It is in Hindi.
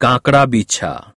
कांकड़ा बिछा।